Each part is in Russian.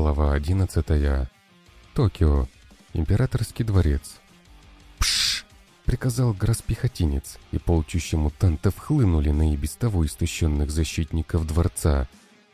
Глава 11. Токио. Императорский дворец. «Пшш!» — приказал гроспехотинец, и полчища мутантов хлынули на и без того истощенных защитников дворца.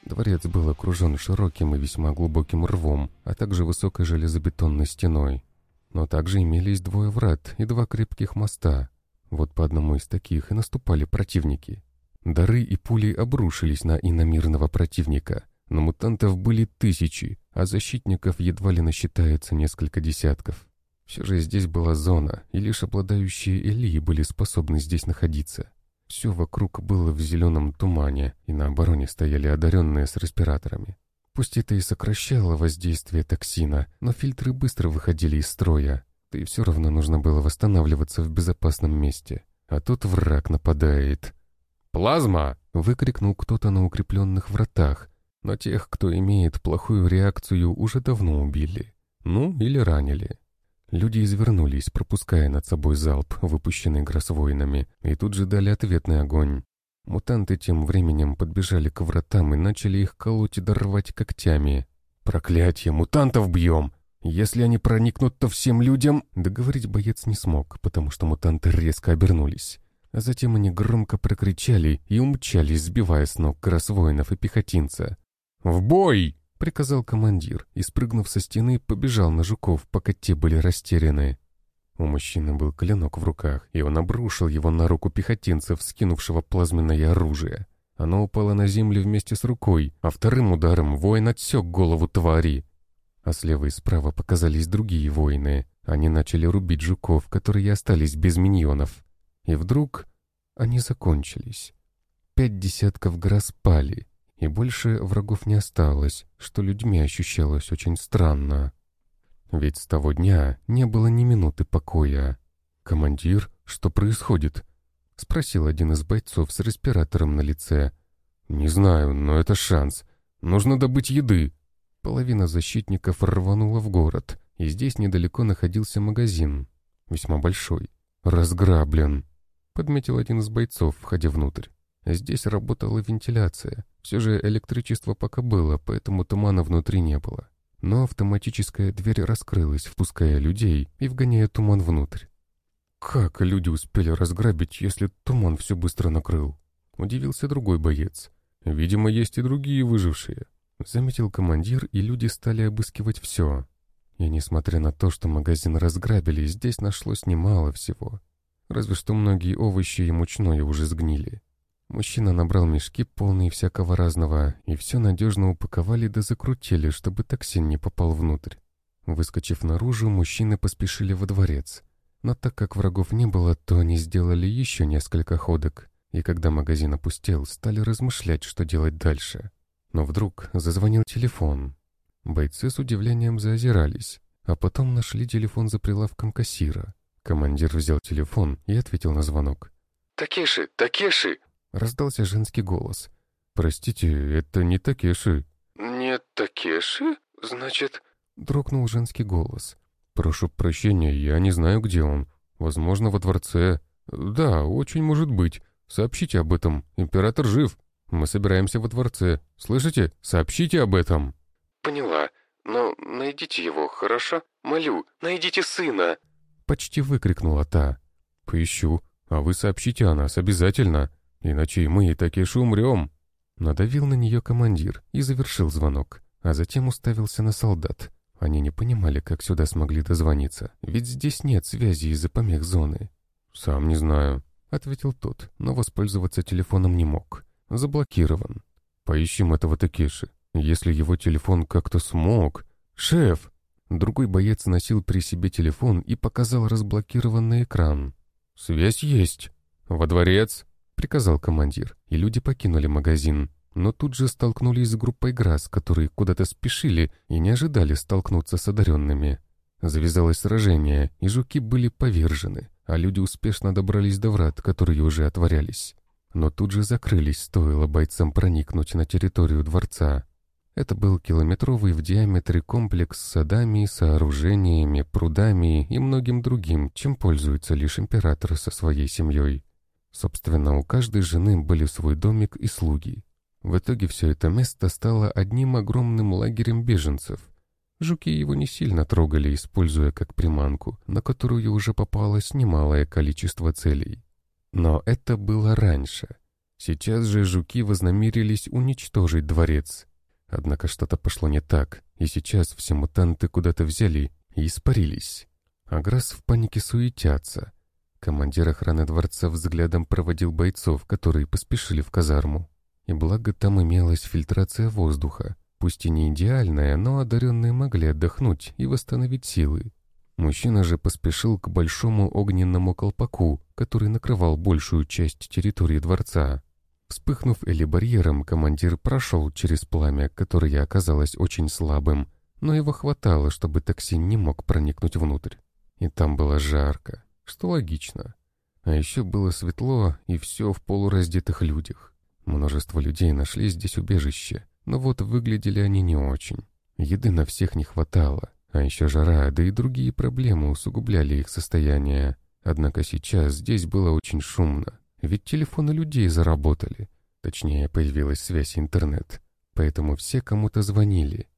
Дворец был окружен широким и весьма глубоким рвом, а также высокой железобетонной стеной. Но также имелись двое врат и два крепких моста. Вот по одному из таких и наступали противники. Дары и пули обрушились на иномирного противника — но мутантов были тысячи, а защитников едва ли насчитается несколько десятков. Все же здесь была зона, и лишь обладающие Элии были способны здесь находиться. Все вокруг было в зеленом тумане, и на обороне стояли одаренные с респираторами. Пусть это и сокращало воздействие токсина, но фильтры быстро выходили из строя, да и все равно нужно было восстанавливаться в безопасном месте. А тут враг нападает. «Плазма!» — выкрикнул кто-то на укрепленных вратах, но тех, кто имеет плохую реакцию, уже давно убили. Ну, или ранили. Люди извернулись, пропуская над собой залп, выпущенный гроссвоинами, и тут же дали ответный огонь. Мутанты тем временем подбежали к вратам и начали их колоть и дорвать когтями. «Проклятье, мутантов бьем! Если они проникнут, то всем людям...» Договорить боец не смог, потому что мутанты резко обернулись. А затем они громко прокричали и умчались, сбивая с ног гроссвоинов и пехотинца. «В бой!» — приказал командир и, спрыгнув со стены, побежал на жуков, пока те были растеряны. У мужчины был клинок в руках, и он обрушил его на руку пехотинца, вскинувшего плазменное оружие. Оно упало на землю вместе с рукой, а вторым ударом воин отсек голову твари. А слева и справа показались другие воины. Они начали рубить жуков, которые остались без миньонов. И вдруг они закончились. Пять десятков гроз пали, и больше врагов не осталось, что людьми ощущалось очень странно. Ведь с того дня не было ни минуты покоя. «Командир, что происходит?» — спросил один из бойцов с респиратором на лице. «Не знаю, но это шанс. Нужно добыть еды». Половина защитников рванула в город, и здесь недалеко находился магазин. Весьма большой. «Разграблен», — подметил один из бойцов, входя внутрь. Здесь работала вентиляция. Все же электричество пока было, поэтому тумана внутри не было. Но автоматическая дверь раскрылась, впуская людей и вгоняя туман внутрь. «Как люди успели разграбить, если туман все быстро накрыл?» Удивился другой боец. «Видимо, есть и другие выжившие». Заметил командир, и люди стали обыскивать все. И несмотря на то, что магазин разграбили, здесь нашлось немало всего. Разве что многие овощи и мучное уже сгнили. Мужчина набрал мешки, полные всякого разного, и все надежно упаковали да закрутили, чтобы токсин не попал внутрь. Выскочив наружу, мужчины поспешили во дворец. Но так как врагов не было, то они сделали еще несколько ходок, и когда магазин опустел, стали размышлять, что делать дальше. Но вдруг зазвонил телефон. Бойцы с удивлением заозирались, а потом нашли телефон за прилавком кассира. Командир взял телефон и ответил на звонок. «Такеши, Такеши, Раздался женский голос. «Простите, это не Такеши». «Не Такеши? Значит...» Дрогнул женский голос. «Прошу прощения, я не знаю, где он. Возможно, во дворце. Да, очень может быть. Сообщите об этом. Император жив. Мы собираемся во дворце. Слышите? Сообщите об этом». «Поняла. Но найдите его, хорошо? Молю, найдите сына!» Почти выкрикнула та. «Поищу. А вы сообщите о нас обязательно. Иначе и мы и Такеши умрем!» Надавил на нее командир и завершил звонок, а затем уставился на солдат. Они не понимали, как сюда смогли дозвониться, ведь здесь нет связи из-за помех зоны. «Сам не знаю», — ответил тот, но воспользоваться телефоном не мог. Заблокирован. «Поищем этого Такеши. Если его телефон как-то смог...» «Шеф!» Другой боец носил при себе телефон и показал разблокированный экран. «Связь есть. Во дворец!» — приказал командир, и люди покинули магазин. Но тут же столкнулись с группой ГРАС, которые куда-то спешили и не ожидали столкнуться с одаренными. Завязалось сражение, и жуки были повержены, а люди успешно добрались до врат, которые уже отворялись. Но тут же закрылись, стоило бойцам проникнуть на территорию дворца. Это был километровый в диаметре комплекс с садами, сооружениями, прудами и многим другим, чем пользуется лишь император со своей семьей. Собственно, у каждой жены были свой домик и слуги. В итоге все это место стало одним огромным лагерем беженцев. Жуки его не сильно трогали, используя как приманку, на которую уже попалось немалое количество целей. Но это было раньше. Сейчас же жуки вознамерились уничтожить дворец. Однако что-то пошло не так, и сейчас все мутанты куда-то взяли и испарились. Аграс в панике суетятся. Командир охраны дворца взглядом проводил бойцов, которые поспешили в казарму. И благо там имелась фильтрация воздуха. Пусть и не идеальная, но одаренные могли отдохнуть и восстановить силы. Мужчина же поспешил к большому огненному колпаку, который накрывал большую часть территории дворца. Вспыхнув или барьером, командир прошел через пламя, которое оказалось очень слабым, но его хватало, чтобы токсин не мог проникнуть внутрь. И там было жарко, что логично. А еще было светло, и все в полураздетых людях. Множество людей нашли здесь убежище, но вот выглядели они не очень. Еды на всех не хватало, а еще жара, да и другие проблемы усугубляли их состояние. Однако сейчас здесь было очень шумно, ведь телефоны людей заработали. Точнее, появилась связь интернет, поэтому все кому-то звонили.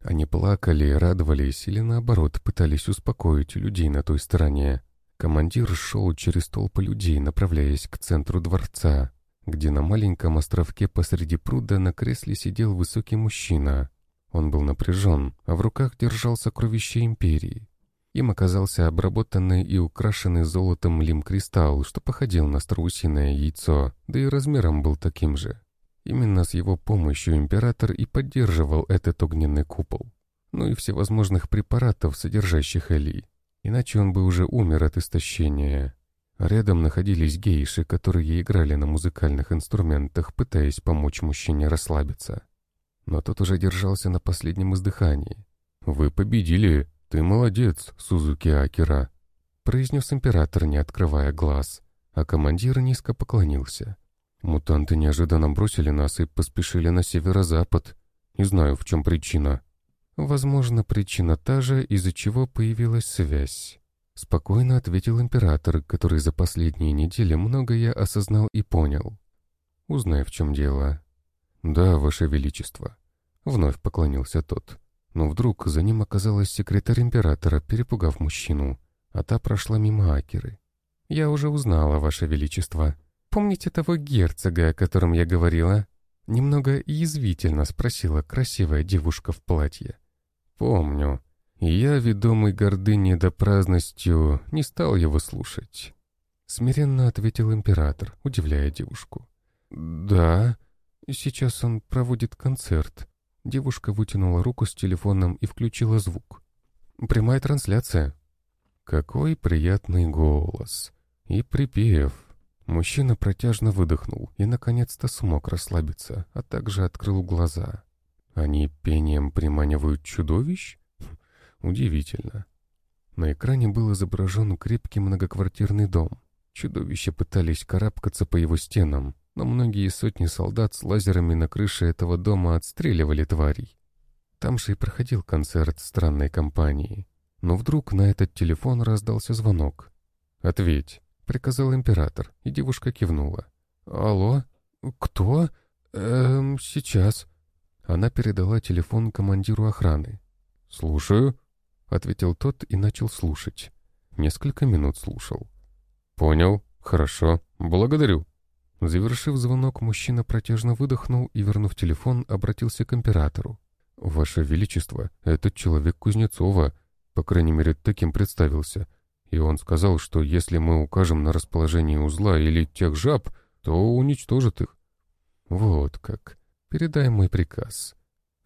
Они плакали, радовались или наоборот пытались успокоить людей на той стороне. Командир шел через толпы людей, направляясь к центру дворца, где на маленьком островке посреди пруда на кресле сидел высокий мужчина. Он был напряжен, а в руках держал сокровище империи. Им оказался обработанный и украшенный золотом лим-кристалл, что походил на страусиное яйцо, да и размером был таким же. Именно с его помощью император и поддерживал этот огненный купол. Ну и всевозможных препаратов, содержащих Эли. Иначе он бы уже умер от истощения. Рядом находились гейши, которые играли на музыкальных инструментах, пытаясь помочь мужчине расслабиться. Но тот уже держался на последнем издыхании. «Вы победили! Ты молодец, Сузуки Акера!» произнес император, не открывая глаз, а командир низко поклонился. «Мутанты неожиданно бросили нас и поспешили на северо-запад. Не знаю, в чем причина». «Возможно, причина та же, из-за чего появилась связь». Спокойно ответил император, который за последние недели многое осознал и понял. «Узнай, в чем дело». «Да, Ваше Величество», — вновь поклонился тот. Но вдруг за ним оказалась секретарь императора, перепугав мужчину, а та прошла мимо Акеры. «Я уже узнала, Ваше Величество. Помните того герцога, о котором я говорила?» Немного язвительно спросила красивая девушка в платье. «Помню», я, ведомый гордыней да праздностью, не стал его слушать. Смиренно ответил император, удивляя девушку. «Да, сейчас он проводит концерт». Девушка вытянула руку с телефоном и включила звук. «Прямая трансляция». Какой приятный голос. И припев. Мужчина протяжно выдохнул и, наконец-то, смог расслабиться, а также открыл глаза. Они пением приманивают чудовищ? Удивительно. На экране был изображен крепкий многоквартирный дом. Чудовища пытались карабкаться по его стенам, но многие сотни солдат с лазерами на крыше этого дома отстреливали тварей. Там же и проходил концерт странной компании. Но вдруг на этот телефон раздался звонок. «Ответь», — приказал император, и девушка кивнула. «Алло? Кто? Эм, сейчас». Она передала телефон командиру охраны. «Слушаю», — ответил тот и начал слушать. Несколько минут слушал. «Понял. Хорошо. Благодарю». Завершив звонок, мужчина протяжно выдохнул и, вернув телефон, обратился к императору. «Ваше Величество, этот человек Кузнецова, по крайней мере, таким представился. И он сказал, что если мы укажем на расположение узла или тех жаб, то уничтожит их». «Вот как. Передай мой приказ.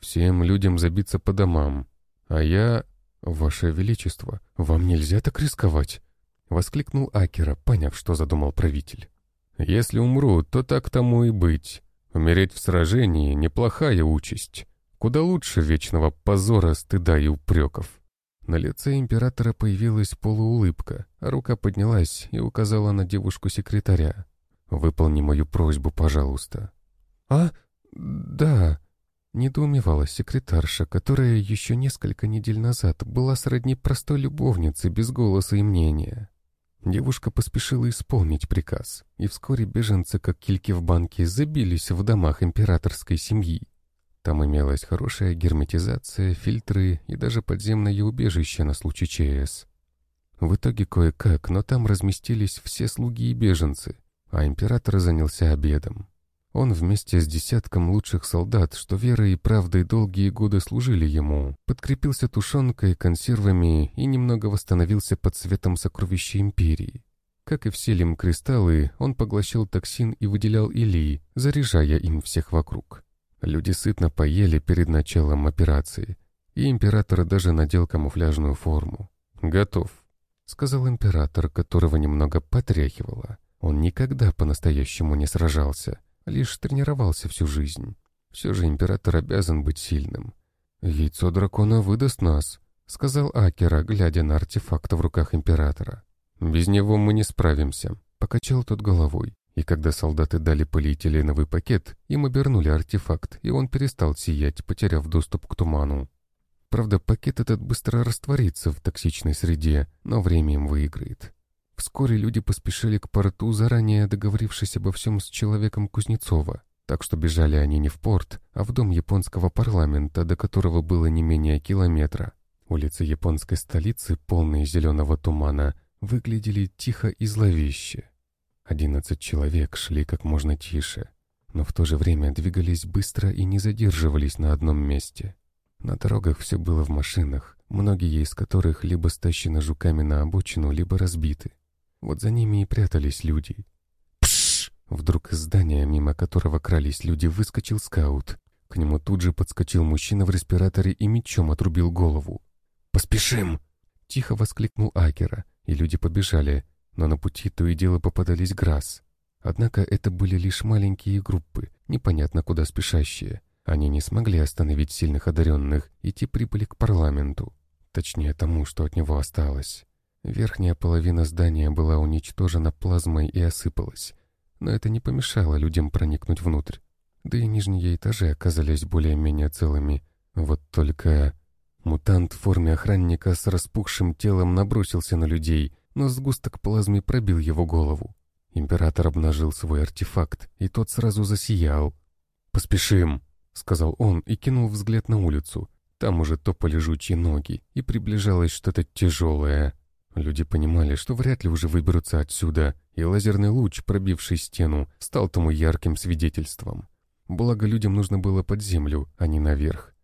Всем людям забиться по домам. А я «Ваше Величество, вам нельзя так рисковать!» — воскликнул Акера, поняв, что задумал правитель. «Если умру, то так тому и быть. Умереть в сражении — неплохая участь. Куда лучше вечного позора, стыда и упреков». На лице императора появилась полуулыбка, а рука поднялась и указала на девушку-секретаря. «Выполни мою просьбу, пожалуйста». «А? Да», Недоумевала секретарша, которая еще несколько недель назад была сродни простой любовнице без голоса и мнения. Девушка поспешила исполнить приказ, и вскоре беженцы, как кильки в банке, забились в домах императорской семьи. Там имелась хорошая герметизация, фильтры и даже подземное убежище на случай ЧС. В итоге кое-как, но там разместились все слуги и беженцы, а император занялся обедом. Он вместе с десятком лучших солдат, что верой и правдой долгие годы служили ему, подкрепился тушенкой, консервами и немного восстановился под светом сокровища империи. Как и все лим-кристаллы, он поглощал токсин и выделял илии, заряжая им всех вокруг. Люди сытно поели перед началом операции, и император даже надел камуфляжную форму. «Готов», — сказал император, которого немного потряхивало. Он никогда по-настоящему не сражался, лишь тренировался всю жизнь. Все же император обязан быть сильным. «Яйцо дракона выдаст нас», — сказал Акера, глядя на артефакт в руках императора. «Без него мы не справимся», — покачал тот головой. И когда солдаты дали полиэтиленовый пакет, им обернули артефакт, и он перестал сиять, потеряв доступ к туману. Правда, пакет этот быстро растворится в токсичной среде, но время им выиграет. Вскоре люди поспешили к порту, заранее договорившись обо всем с человеком Кузнецова, так что бежали они не в порт, а в дом японского парламента, до которого было не менее километра. Улицы японской столицы, полные зеленого тумана, выглядели тихо и зловеще. Одиннадцать человек шли как можно тише, но в то же время двигались быстро и не задерживались на одном месте. На дорогах все было в машинах, многие из которых либо стащены жуками на обочину, либо разбиты. Вот за ними и прятались люди. Пшш! Вдруг из здания, мимо которого крались люди, выскочил скаут. К нему тут же подскочил мужчина в респираторе и мечом отрубил голову. «Поспешим!» Тихо воскликнул Акера, и люди побежали, но на пути то и дело попадались Грасс. Однако это были лишь маленькие группы, непонятно куда спешащие. Они не смогли остановить сильных одаренных, и те прибыли к парламенту. Точнее, тому, что от него осталось. Верхняя половина здания была уничтожена плазмой и осыпалась, но это не помешало людям проникнуть внутрь. Да и нижние этажи оказались более-менее целыми. Вот только... Мутант в форме охранника с распухшим телом набросился на людей, но сгусток плазмы пробил его голову. Император обнажил свой артефакт, и тот сразу засиял. «Поспешим!» — сказал он и кинул взгляд на улицу. Там уже топали жучьи ноги, и приближалось что-то тяжелое. Люди понимали, что вряд ли уже выберутся отсюда, и лазерный луч, пробивший стену, стал тому ярким свидетельством. Благо, людям нужно было под землю, а не наверх.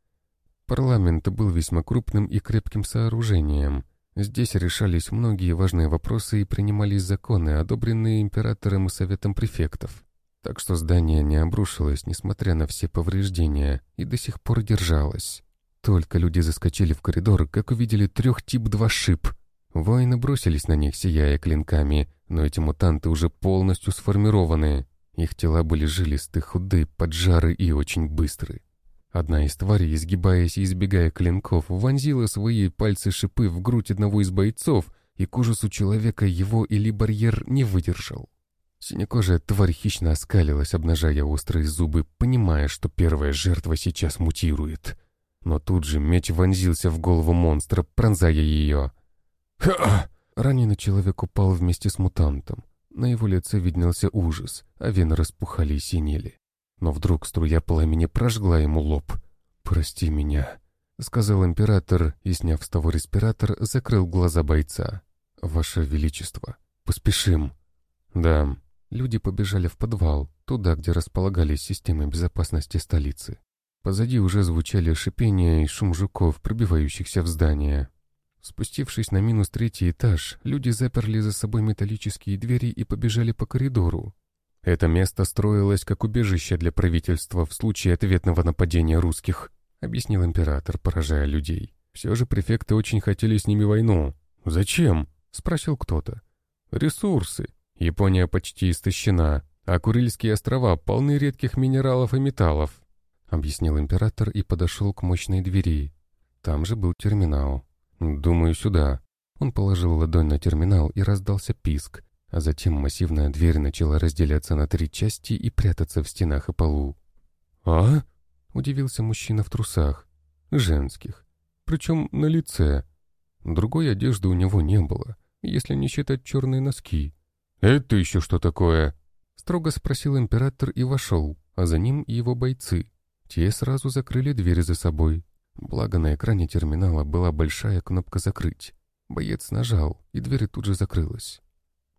Парламент был весьма крупным и крепким сооружением. Здесь решались многие важные вопросы и принимались законы, одобренные императором и советом префектов. Так что здание не обрушилось, несмотря на все повреждения, и до сих пор держалось. Только люди заскочили в коридор, как увидели трех тип 2 шип — Воины бросились на них, сияя клинками, но эти мутанты уже полностью сформированы. Их тела были жилисты, худы, поджары и очень быстры. Одна из тварей, изгибаясь и избегая клинков, вонзила свои пальцы-шипы в грудь одного из бойцов, и к ужасу человека его или барьер не выдержал. Синекожая тварь хищно оскалилась, обнажая острые зубы, понимая, что первая жертва сейчас мутирует. Но тут же меч вонзился в голову монстра, пронзая ее — Раненый человек упал вместе с мутантом. На его лице виднелся ужас, а вены распухали и синели. Но вдруг струя пламени прожгла ему лоб. «Прости меня», — сказал император и, сняв с того респиратор, закрыл глаза бойца. «Ваше Величество, поспешим». «Да». Люди побежали в подвал, туда, где располагались системы безопасности столицы. Позади уже звучали шипения и шум жуков, пробивающихся в здание. Спустившись на минус третий этаж, люди заперли за собой металлические двери и побежали по коридору. Это место строилось как убежище для правительства в случае ответного нападения русских, объяснил император, поражая людей. Все же префекты очень хотели с ними войну. «Зачем?» — спросил кто-то. «Ресурсы. Япония почти истощена, а Курильские острова полны редких минералов и металлов», — объяснил император и подошел к мощной двери. Там же был терминал. «Думаю, сюда». Он положил ладонь на терминал и раздался писк, а затем массивная дверь начала разделяться на три части и прятаться в стенах и полу. «А?» — удивился мужчина в трусах. «Женских. Причем на лице. Другой одежды у него не было. если не считать черные носки. «Это еще что такое?» Строго спросил император и вошел, а за ним его бойцы. Те сразу закрыли дверь за собой. Благо на экране терминала была большая кнопка «Закрыть». Боец нажал, и дверь тут же закрылась.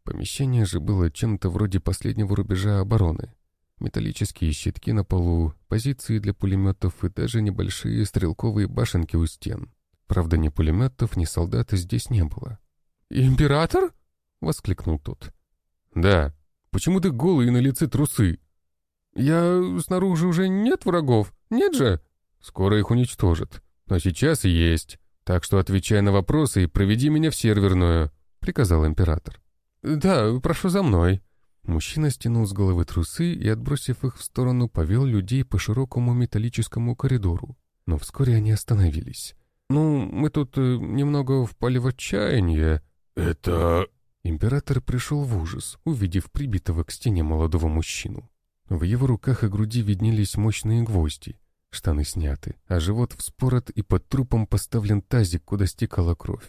Помещение же было чем-то вроде последнего рубежа обороны. Металлические щитки на полу, позиции для пулеметов и даже небольшие стрелковые башенки у стен. Правда, ни пулеметов, ни солдат здесь не было. «Император?» — воскликнул тот. «Да. Почему ты голый и на лице трусы?» «Я... снаружи уже нет врагов, нет же?» «Скоро их уничтожат. Но сейчас есть. Так что отвечай на вопросы и проведи меня в серверную», — приказал император. «Да, прошу за мной». Мужчина стянул с головы трусы и, отбросив их в сторону, повел людей по широкому металлическому коридору. Но вскоре они остановились. «Ну, мы тут э, немного впали в отчаяние». «Это...» Император пришел в ужас, увидев прибитого к стене молодого мужчину. В его руках и груди виднелись мощные гвозди. Штаны сняты, а живот вспорот и под трупом поставлен тазик, куда стекала кровь.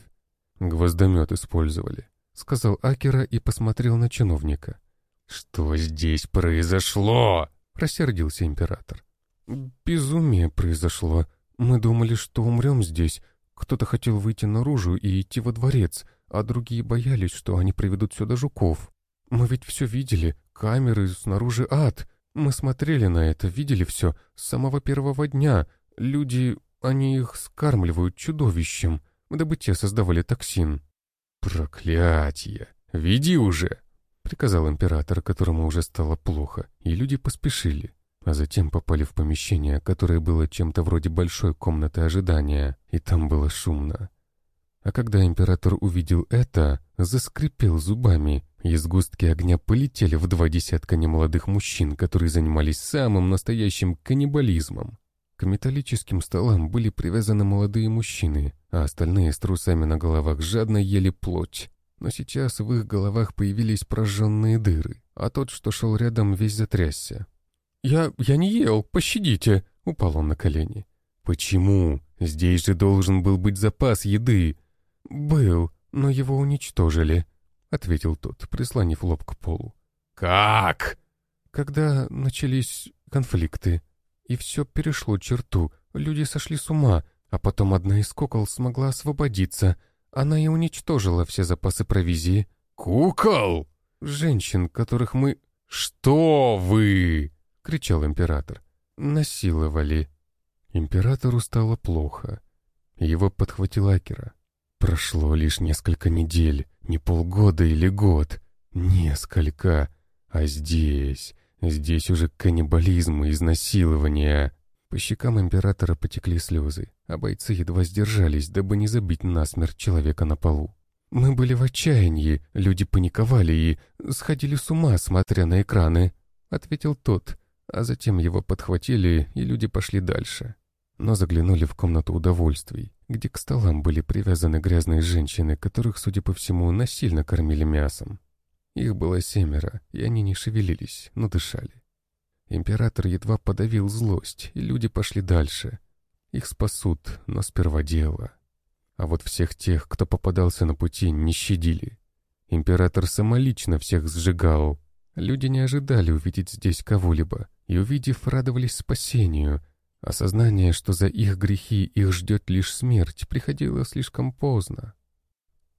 Гвоздомет использовали сказал Акера и посмотрел на чиновника. «Что здесь произошло?» — рассердился император. «Безумие произошло. Мы думали, что умрем здесь. Кто-то хотел выйти наружу и идти во дворец, а другие боялись, что они приведут сюда жуков. Мы ведь все видели, камеры, снаружи ад. Мы смотрели на это, видели все с самого первого дня. Люди, они их скармливают чудовищем, дабы те создавали токсин». «Проклятие! Веди уже!» — приказал император, которому уже стало плохо, и люди поспешили, а затем попали в помещение, которое было чем-то вроде большой комнаты ожидания, и там было шумно. А когда император увидел это, заскрипел зубами, и сгустки огня полетели в два десятка немолодых мужчин, которые занимались самым настоящим каннибализмом. К металлическим столам были привязаны молодые мужчины, а остальные с трусами на головах жадно ели плоть. Но сейчас в их головах появились прожженные дыры, а тот, что шел рядом, весь затрясся. «Я... я не ел, пощадите!» — упал он на колени. «Почему? Здесь же должен был быть запас еды!» «Был, но его уничтожили», — ответил тот, прислонив лоб к полу. «Как?» «Когда начались конфликты», и все перешло черту, люди сошли с ума, а потом одна из кукол смогла освободиться. Она и уничтожила все запасы провизии. «Кукол?» «Женщин, которых мы...» «Что вы?» — кричал император. «Насиловали». Императору стало плохо. Его подхватил Акера. Прошло лишь несколько недель, не полгода или год. Несколько. А здесь... Здесь уже каннибализм и изнасилование. По щекам императора потекли слезы, а бойцы едва сдержались, дабы не забить насмерть человека на полу. Мы были в отчаянии, люди паниковали и сходили с ума, смотря на экраны, — ответил тот, а затем его подхватили, и люди пошли дальше. Но заглянули в комнату удовольствий, где к столам были привязаны грязные женщины, которых, судя по всему, насильно кормили мясом. Их было семеро, и они не шевелились, но дышали. Император едва подавил злость, и люди пошли дальше. Их спасут, но сперва дело. А вот всех тех, кто попадался на пути, не щадили. Император самолично всех сжигал. Люди не ожидали увидеть здесь кого-либо, и, увидев, радовались спасению. Осознание, что за их грехи их ждет лишь смерть, приходило слишком поздно.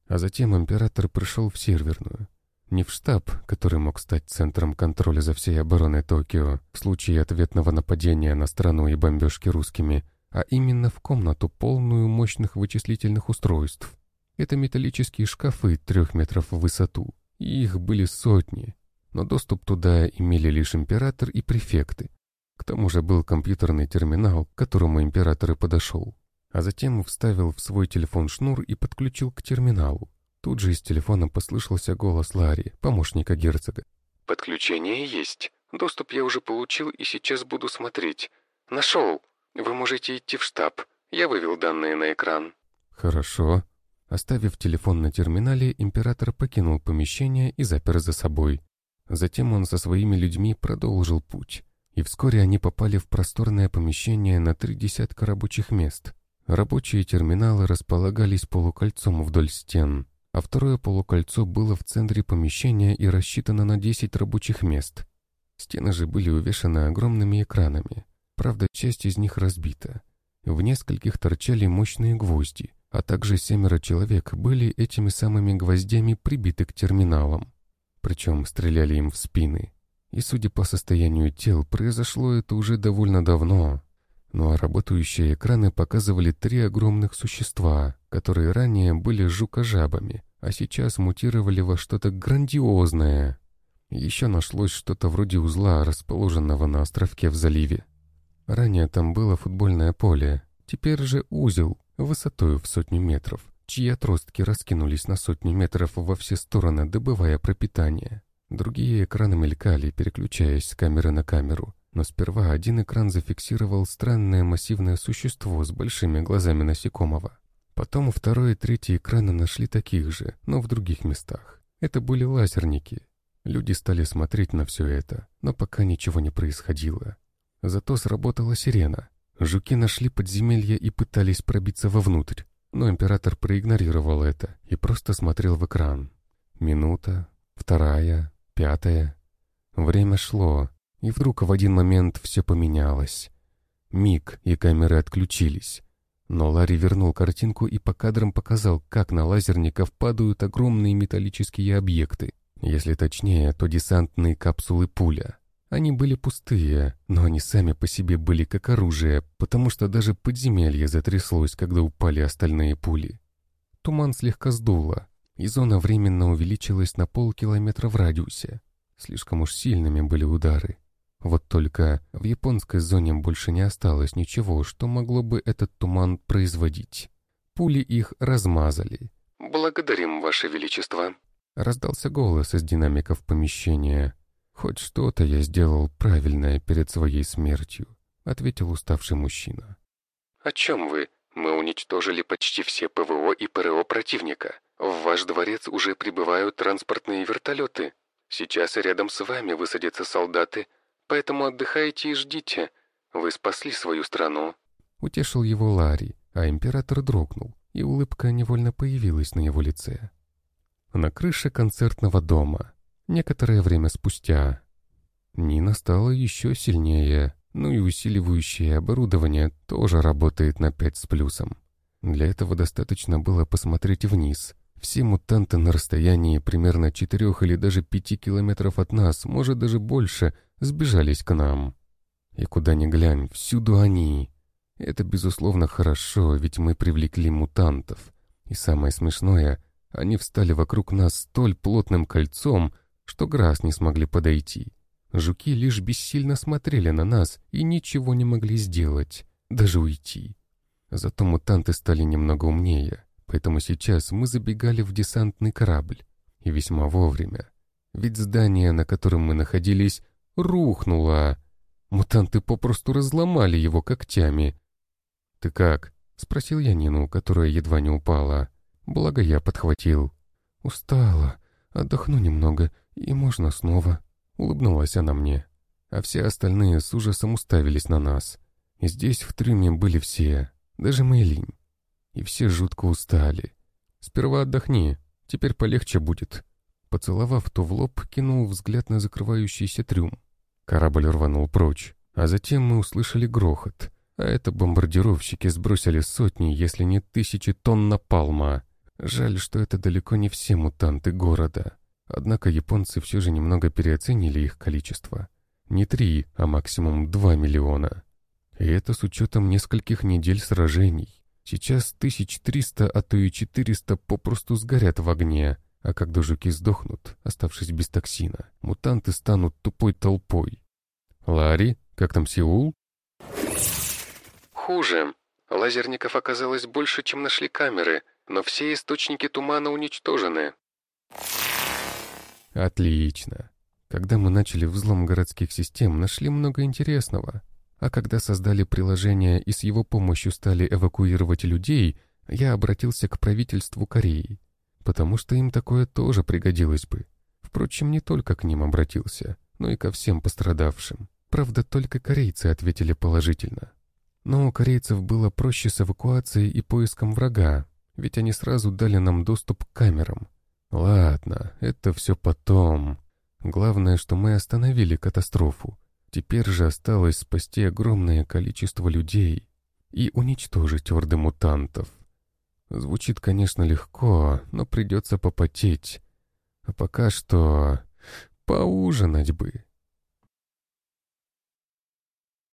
А затем император пришел в серверную. Не в штаб, который мог стать центром контроля за всей обороной Токио в случае ответного нападения на страну и бомбежки русскими, а именно в комнату, полную мощных вычислительных устройств. Это металлические шкафы трех метров в высоту, и их были сотни, но доступ туда имели лишь император и префекты. К тому же был компьютерный терминал, к которому император и подошел, а затем вставил в свой телефон шнур и подключил к терминалу. Тут же из телефона послышался голос Ларри, помощника герцога. «Подключение есть. Доступ я уже получил и сейчас буду смотреть. Нашел. Вы можете идти в штаб. Я вывел данные на экран». «Хорошо». Оставив телефон на терминале, император покинул помещение и запер за собой. Затем он со своими людьми продолжил путь. И вскоре они попали в просторное помещение на три десятка рабочих мест. Рабочие терминалы располагались полукольцом вдоль стен. а второе полукольцо было в центре помещения и рассчитано на 10 рабочих мест. Стены же были увешаны огромными экранами. Правда, часть из них разбита. В нескольких торчали мощные гвозди, а также семеро человек были этими самыми гвоздями прибиты к терминалам. Причем стреляли им в спины. И, судя по состоянию тел, произошло это уже довольно давно. Ну а работающие экраны показывали три огромных существа, которые ранее были жукожабами, а сейчас мутировали во что-то грандиозное. Еще нашлось что-то вроде узла, расположенного на островке в заливе. Ранее там было футбольное поле, теперь же узел, высотой в сотню метров, чьи отростки раскинулись на сотню метров во все стороны, добывая пропитание. Другие экраны мелькали, переключаясь с камеры на камеру, но сперва один экран зафиксировал странное массивное существо с большими глазами насекомого. Потом второй и третий экраны нашли таких же, но в других местах. Это были лазерники. Люди стали смотреть на все это, но пока ничего не происходило. Зато сработала сирена. Жуки нашли подземелье и пытались пробиться вовнутрь, но император проигнорировал это и просто смотрел в экран. Минута, вторая, пятая. Время шло, и вдруг в один момент все поменялось. Миг, и камеры отключились. Но Ларри вернул картинку и по кадрам показал, как на лазерников падают огромные металлические объекты. Если точнее, то десантные капсулы пуля. Они были пустые, но они сами по себе были как оружие, потому что даже подземелье затряслось, когда упали остальные пули. Туман слегка сдуло, и зона временно увеличилась на полкилометра в радиусе. Слишком уж сильными были удары. Вот только в японской зоне больше не осталось ничего, что могло бы этот туман производить. Пули их размазали. «Благодарим, Ваше Величество», — раздался голос из динамиков помещения. «Хоть что-то я сделал правильное перед своей смертью», — ответил уставший мужчина. «О чем вы? Мы уничтожили почти все ПВО и ПРО противника. В ваш дворец уже прибывают транспортные вертолеты. Сейчас рядом с вами высадятся солдаты, поэтому отдыхайте и ждите. Вы спасли свою страну». Утешил его Ларри, а император дрогнул, и улыбка невольно появилась на его лице. На крыше концертного дома Некоторое время спустя Нина стала еще сильнее, ну и усиливающее оборудование тоже работает на 5 с плюсом. Для этого достаточно было посмотреть вниз. Все мутанты на расстоянии примерно 4 или даже 5 километров от нас, может даже больше, сбежались к нам. И куда ни глянь, всюду они. Это, безусловно, хорошо, ведь мы привлекли мутантов. И самое смешное, они встали вокруг нас столь плотным кольцом, что Грас не смогли подойти. Жуки лишь бессильно смотрели на нас и ничего не могли сделать, даже уйти. Зато мутанты стали немного умнее, поэтому сейчас мы забегали в десантный корабль. И весьма вовремя. Ведь здание, на котором мы находились, рухнуло. Мутанты попросту разломали его когтями. «Ты как?» — спросил я Нину, которая едва не упала. Благо я подхватил. «Устала. Отдохну немного «И можно снова», — улыбнулась она мне. А все остальные с ужасом уставились на нас. И здесь в трюме были все, даже Мэйлинь. И все жутко устали. «Сперва отдохни, теперь полегче будет». Поцеловав то в лоб, кинул взгляд на закрывающийся трюм. Корабль рванул прочь, а затем мы услышали грохот. А это бомбардировщики сбросили сотни, если не тысячи тонн напалма. Жаль, что это далеко не все мутанты города. Однако японцы все же немного переоценили их количество. Не три, а максимум два миллиона. И это с учетом нескольких недель сражений. Сейчас 1300, а то и 400 попросту сгорят в огне, а когда жуки сдохнут, оставшись без токсина, мутанты станут тупой толпой. Ларри, как там Сеул? Хуже. Лазерников оказалось больше, чем нашли камеры, но все источники тумана уничтожены. Отлично. Когда мы начали взлом городских систем, нашли много интересного. А когда создали приложение и с его помощью стали эвакуировать людей, я обратился к правительству Кореи, потому что им такое тоже пригодилось бы. Впрочем, не только к ним обратился, но и ко всем пострадавшим. Правда, только корейцы ответили положительно. Но у корейцев было проще с эвакуацией и поиском врага, ведь они сразу дали нам доступ к камерам. Ладно, это все потом. Главное, что мы остановили катастрофу. Теперь же осталось спасти огромное количество людей и уничтожить орды мутантов. Звучит, конечно, легко, но придется попотеть. А пока что поужинать бы.